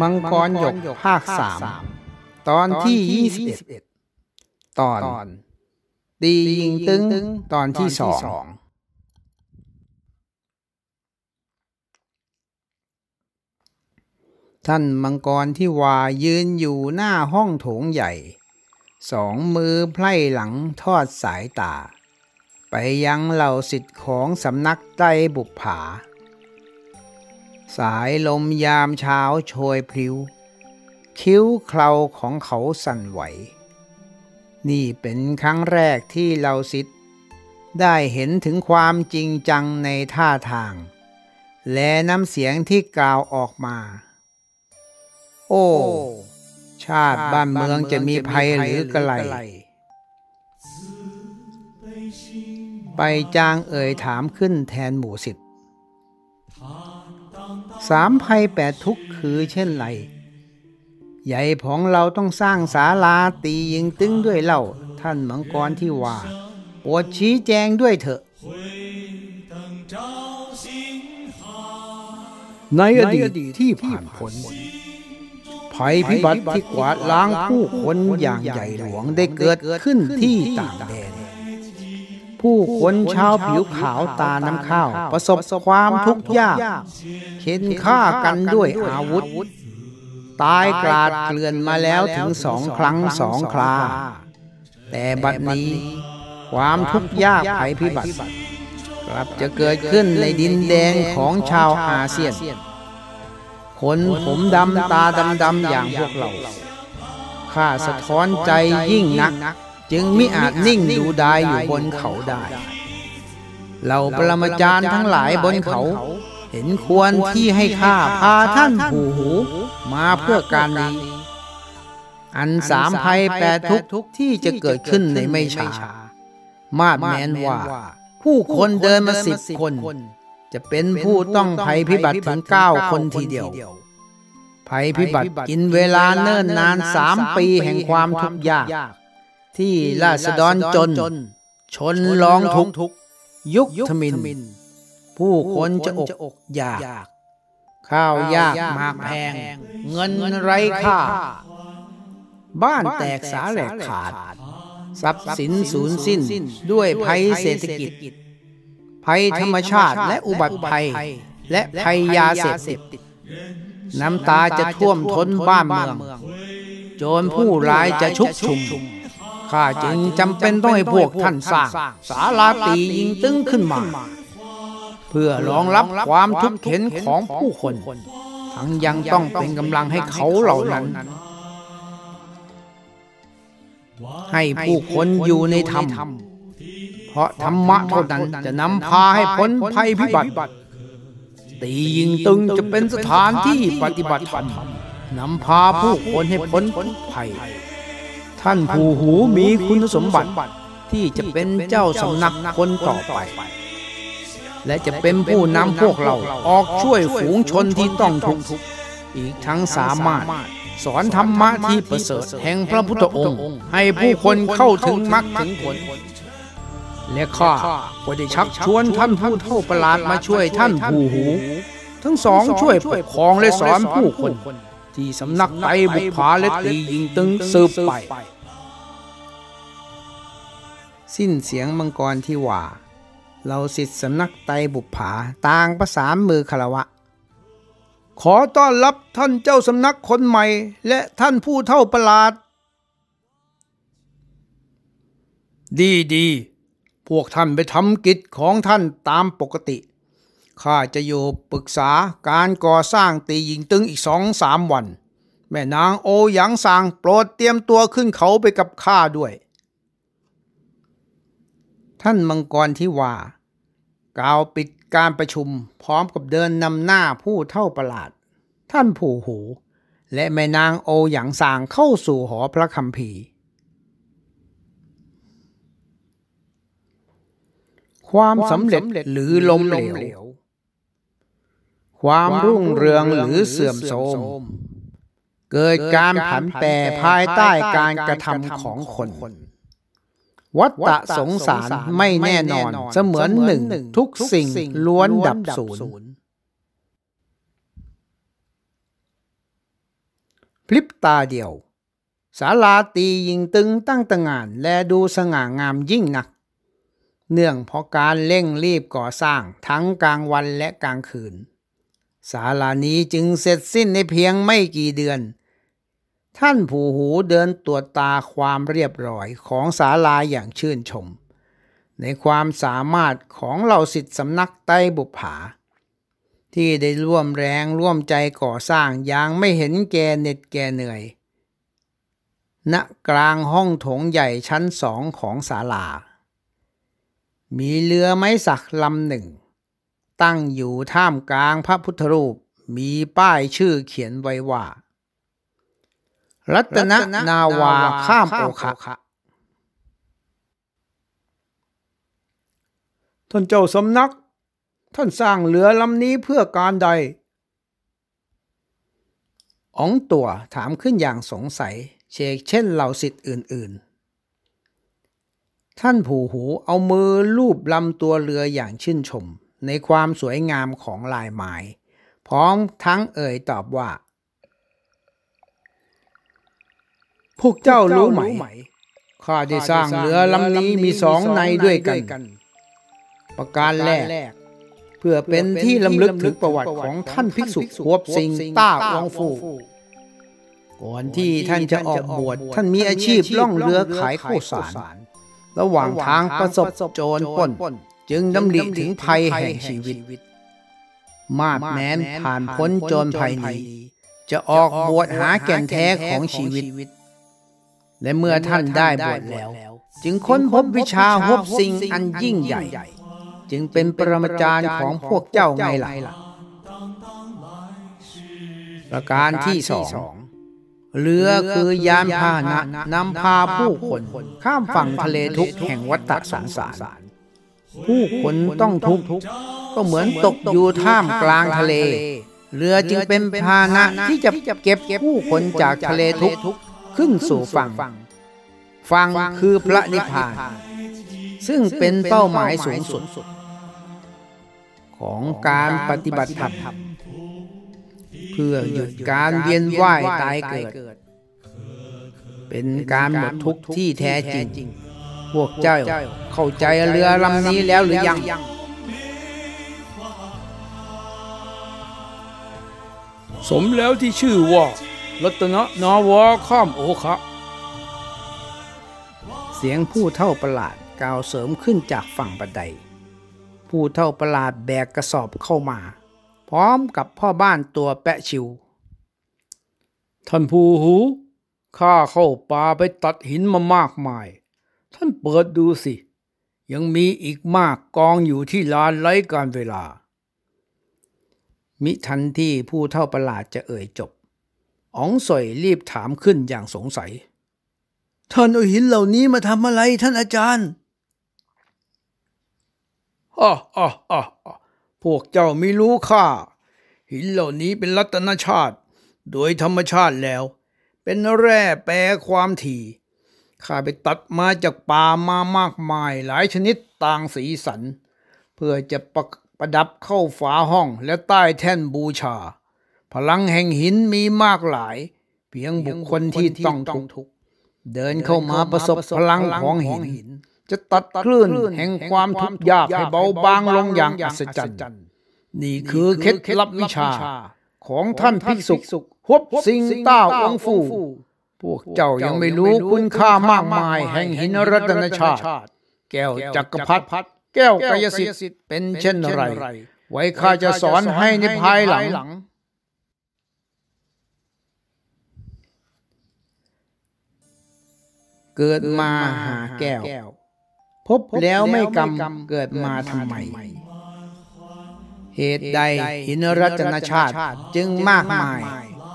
มังกรหยกภาคสามตอนที่ยี่สิบเอ็ดตอน ดียิงตึงตอนที่สองท่านมังกรที่วายืนอยู่หน้าห้องโถงใหญ่ สองมือไพล่หลังทอดสายตา ไปยังเหล่าสิทธิ์ของสำนักไต้บุปผา สายลมยามเช้าโชยพลิ้ว คิ้วเคราของเขาสั่นไหว นี่เป็นครั้งแรกที่เราสิทธ์ได้เห็นถึงความจริงจังในท่าทาง และน้ำเสียงที่กล่าวออกมา โอ้ ชาติบ้านเมืองจะมีภัยหรือกระไรไปจางเอ่ยถามขึ้นแทนหมู่สิทธ์ สามภัยแปดทุกข์คือเช่นไรใหญ่ของเราต้องสร้างศาลาตียิงตึงด้วยเล่าท่านมังกรที่ว่าโปรดชี้แจงด้วยเถอะ ในอดีตที่ผ่านพ้นภัยพิบัติที่กวาดล้างผู้คนอย่างใหญ่หลวงได้เกิดขึ้นที่ต่าง ผู้คนชาวผิวขาวตาน้ำข้าว ประสบความทุกข์ยากเข็นฆ่ากันด้วยอาวุธ ตายกราดเกลื่อนมาแล้วถึงสองครั้งสองครา แต่บัดนี้ความทุกข์ยากภัยพิบัติกลับจะเกิดขึ้นในดินแดนของชาวอาเซียน คนผมดำตาดำดำอย่างพวกเราข้าสะท้อนใจยิ่งนัก จึงมิอาจนิ่งดูดายอยู่บนเขาได้เราปรมาจารย์ทั้งหลายบนเขา เห็นควรที่ให้ข้าพาท่านผูหูมาเพื่อการนี้ อันสามภัยแปดทุกข์ที่จะเกิดขึ้นในไม่ช้ามาดแมนว่า ผู้คนเดินมาสิบคน จะเป็นผู้ต้องภัยพิบัติถึงเก้าคนทีเดียว ภัยพิบัติกินเวลาเนิ่นนานสามปีแห่งความทุกข์ยาก ที่ราษฎรจน ชนร้องทุกข์ยุคทมิน ผู้คนจะอกอยาก ข้าวยากหมากแพง เงินไร้ค่า บ้านแตกสาแหลกขาด ทรัพย์สินสูญสิ้นด้วยภัยเศรษฐกิจ ภัยธรรมชาติและอุบัติภัย และภัยยาเสพติด น้ำตาจะท่วมท้นบ้านเมือง โจรผู้ร้ายจะชุกชุม ข้าจึงจำเป็นต้องให้พวกท่านสร้างศาลาตียิงตึ้งขึ้นมา เพื่อรองรับความทุกข์เข็นของผู้คน ทั้งยังต้องเป็นกำลังให้เขาเหล่านั้น ให้ผู้คนอยู่ในธรรม เพราะธรรมะเท่านั้นจะนำพาให้พ้นภัยพิบัติตียิงตึงจะเป็นสถานที่ปฏิบัติธรรมนำพาผู้คนให้พ้นภัย ท่านผู้หูมีคุณสมบัติที่จะเป็นเจ้าสำนักคนต่อไป และจะเป็นผู้นำพวกเราออกช่วยฝูงชนที่ต้องทุกข์อีกทั้งสามารถ สอนธรรมะที่ประเสริฐแห่งพระพุทธองค์ ให้ผู้คนเข้าถึงมรรคถึงผล และข้าก็ได้ชักชวนท่านผู้เท่าประหลาดมาช่วยท่านผู้หู ทั้งสองช่วยปกครองและสอนผู้คน ที่สำนักไตบุกผาและตียิงตึงสืบไป สิ้นเสียงมังกรที่ว่าเราสิทธิสำนักไตบุปผาต่างประสานมือคารวะ ขอต้อนรับท่านเจ้าสำนักคนใหม่ และท่านผู้เท่าประหลาด ดีดีพวกท่านไปทำกิจของท่านตามปกติ ข้าจะอยู่ปรึกษาการก่อสร้างตียิงตึงอีกสองสามวัน แม่นางโอหยางสางโปรดเตรียมตัวขึ้นเขาไปกับข้าด้วย ท่านมังกรที่ว่ากล่าวปิดการประชุมพร้อมกับเดินนำหน้าผู้เท่าประหลาด ท่านผู้หู และแม่นางโอหยางสางเข้าสู่หอพระคัมภีร์ความสำเร็จหรือล้มเหลว ความรุ่งเรืองหรือเสื่อมโทรมเกิดการผันแปรภายใต้การกระทำของคน วัฏฏะสงสารไม่แน่นอน เสมือนหนึ่งทุกสิ่งล้วนดับสูญพลิบตาเดียวศาลาตียิงตึงตั้งตงานและดูสง่างามยิ่งนัก เนื่องเพราะการเร่งรีบก่อสร้างทั้งกลางวันและกลางคืน ศาลานี้จึงเสร็จสิ้นในเพียงไม่กี่เดือน ท่านผู้หูเดินตรวจตาความเรียบร้อยของศาลาอย่างชื่นชม ในความสามารถของเหล่าสิทธิสำนักไต้บุปผา ที่ได้ร่วมแรงร่วมใจก่อสร้างอย่างไม่เห็นแก่เหน็ดแก่เหนื่อยณกลางห้องโถงใหญ่ชั้นสองของศาลา มีเรือไม้สักลำหนึ่ง ตั้งอยู่ท่ามกลางพระพุทธรูปมีป้ายชื่อเขียนไว้ว่า รัตนนาวาข้ามโอคะท่านเจ้าสำนัก ท่านสร้างเรือลำนี้เพื่อการใดอ๋องตัวถามขึ้นอย่างสงสัย เชกเช่นเหล่าสิทธิ์อื่น ๆ ท่านผูหูเอามือลูบลำตัวเรืออย่างชื่นชม ในความสวยงามของลายไม้พร้อมทั้งเอ่ยตอบว่า พวกเจ้ารู้ไหม ข้าได้สร้างเรือลำนี้มีสองในด้วยกัน ประการแรก เพื่อเป็นที่ลำลึกถึงประวัติของท่านภิกษุหวบสิงต้าวังฟูก่อนที่ท่านจะออกบวชท่านมีอาชีพล่องเรือขายข้าวสาร ระหว่างทางประสบโจรปล้น จึงดำริถึงภัยแห่งชีวิต มาดแม้นผ่านพ้นโจรภัยนี้ จะออกบวชหาแก่นแท้ของชีวิต และเมื่อท่านได้บวชแล้ว จึงค้นพบวิชาฮบสิ่งอันยิ่งใหญ่ จึงเป็นปรมาจารย์ของพวกเจ้าไงล่ะประการที่สองเรือคือยานพาหนะนำพาผู้คน ข้ามฝั่งทะเลทุกแห่งวัฏสงสาร ผู้คนต้องทุกข์ก็เหมือนตกอยู่ท่ามกลางทะเล เรือจึงเป็นพาหนะที่จะเก็บผู้คนจากทะเลทุกข์ขึ้นสู่ฝั่ง ฝั่งคือพระนิพพาน ซึ่งเป็นเป้าหมายสูงสุด ของการปฏิบัติธรรมเพื่อหยุดการเวียนว่ายตายเกิด เป็นการหมดทุกข์ที่แท้จริง พวกเจ้า เข้าใจเรือลำนี้แล้วหรือยัง สมแล้วที่ชื่อว่ารัตนนาวาข้ามโอคะเสียงผู้เท่าประหลาดกล่าวเสริมขึ้นจากฝั่งบันได ผู้เท่าประหลาดแบกกระสอบเข้ามา พร้อมกับพ่อบ้านตัวแปะชิว ท่านผู้หูข้าเข้าป่าไปตัดหินมามากมาย ท่านเปิดดูสิ ยังมีอีกมากกองอยู่ที่ลานไร้การเวลา มิทันที่ผู้เท่าประหลาดจะเอ่ยจบอ๋องสอยรีบถามขึ้นอย่างสงสัย ท่านเอาหินเหล่านี้มาทำอะไรท่านอาจารย์อ๋ออ๋ออ๋อพวกเจ้าไม่รู้ค่า หินเหล่านี้เป็นรัตนชาติ โดยธรรมชาติแล้ว เป็นแร่แปรความถี่ ข้าไปตัดมาจากป่ามามากมายหลายชนิดต่างสีสัน เพื่อจะประประดับเข้าฝาห้องและใต้แท่นบูชา พลังแห่งหินมีมากหลาย เพียงบุคคลที่ต้องทุกข์เดินเข้ามาประสบพลังของหิน จะตัดคลื่นแห่งความทุกข์ยากให้เบาบางลงอย่างอัศจรรย์ นี่คือเคล็ดลับวิชา ของท่านภิกษุฮบสิงต้าองฟู พวกเจ้ายังไม่รู้คุณค่ามากมาย แห่งหินรัตนชาติ แก้วจักรพรรดิแก้วกายสิทธิ์เป็นเช่นไร ไว้ข้าจะสอนให้ในภายหลังเกิดมาหาแก้ว พบแล้วไม่กำเกิดมาทำไม เหตุใดหินรัตนชาติจึงมากมาย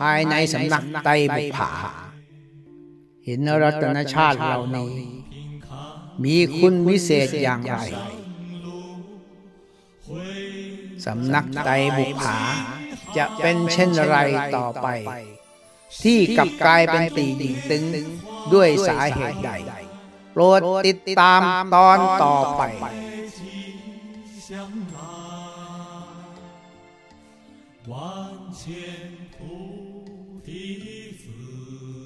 ภายในสำนักไตบุผา เห็นรัตนชาติเหล่านี้ มีคุณวิเศษอย่างไร สำนักไตบุกผาจะเป็นเช่นไรต่อไป ที่กับกลายเป็นตีดิ่งตึงด้วยสาเหตุใดโปรดติดตามตอนต่อไป万千菩提子。